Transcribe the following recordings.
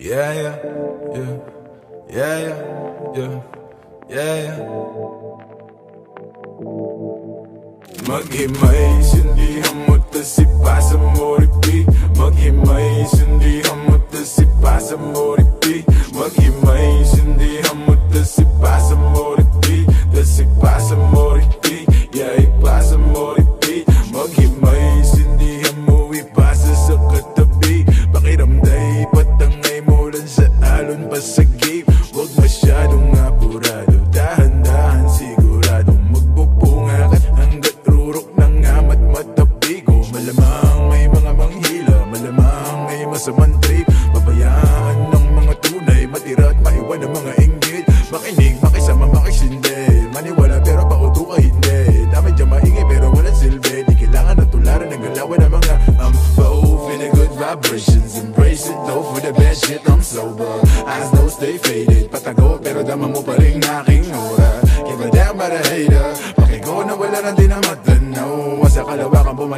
Yeah, yeah, yeah, yeah, yeah, yeah, yeah, yeah. Maghimay, sindihan mo ta si Pasa mo repeat Maghimay, sindihan mo ta si Pasa mo repeat Maghimay, sindihan Malamang may masamang trip. Pabayaan ng mga tunay Matira at maiwan ng mga inggit Makinig, makisama, makisindi. Maniwala pero pauto ka hindi. Dami dyan maingay pero walang silbi. Di kailangan na tularan ng galawan ng mga Um, both in a good vibrations Embrace it. Though for the bad shit I'm sober. Eyes though stay faded. Patago pero dama mo pa rin aking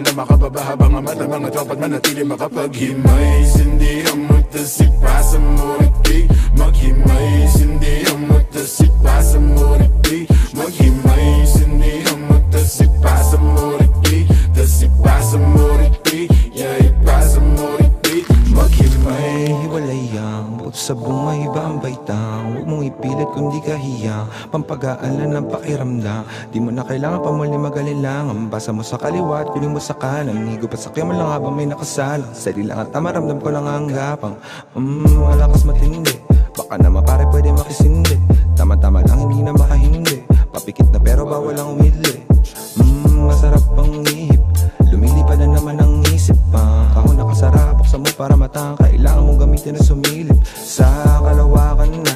kalawakan pumalama ka baba habang ang mata Mga tropa't manatili makapaghimay. Sindihan mo tasipa sa muriti Maghimay. Sindihan mo tasipa sa muriti Maghimay. Sindihan mo tasipa sa muriti Tasipa sa muriti Yeah, ipa ang buot sa bungay iba ang baitang Huwag mong ipilit kung di ka hiyang Pampagaalan ng pakiramdam. Di mo na kailangan pa muli magalinlangan Basa mo sa kaliwa at piling mo sa kanan. Higop at sakya mo lang habang may nakasalang Sali lang at tama ramdam ko lang ang gapang. Mmm, malakas matindi. Baka naman pare pwede makisindi. Tama-tama lang hindi na makahindi. Papikit na pero bawal ang umidli Mmm, masarap ang ihip Lumilipad na naman ang isip pa. Kahon nakasara, buksan mo para matang Mong gamitin na sumilip. Sa kalawakan na.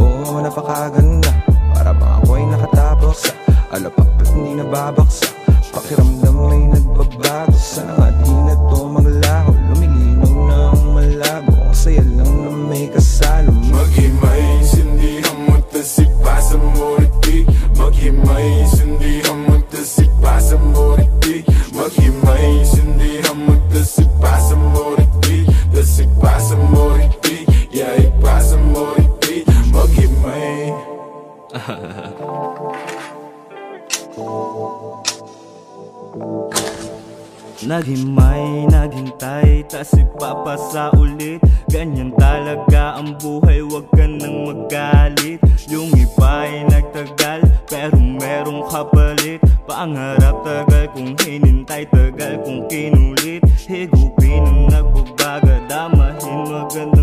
Oo, napakaganda. Para bang ako ay nakatapok sa Alapak ba't hindi nababaksa? Pakiramdam may nagbabago. Sana nga di na to maglaho. Lumilinaw na ang malabo Ang saya lang na may kasalo. Maghimay, sindihan mo tasipa sa muriti Maghimay, sindihan mo tasipa sa muriti Maghimay, sindihan Naghimay, naghintay, tas ipapasa ulit. Ganyan talaga ang buhay, wag ka nang magalit. Yung iba ay nagtagal, pero merong kapalit. Pangarap tagal kung hinintay, tagal kung kinulit. Higupin ang nagbabaga, damahin magandang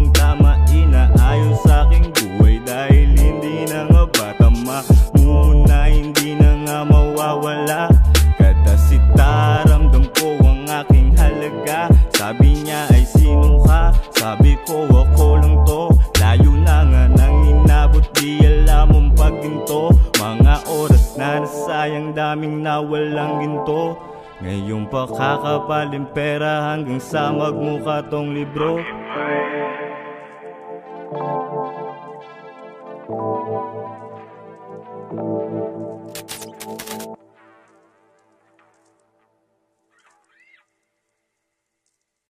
na nasayang daming nawalang ginto Ngayon pa kakapaling pera hanggang sa magmukha tong libro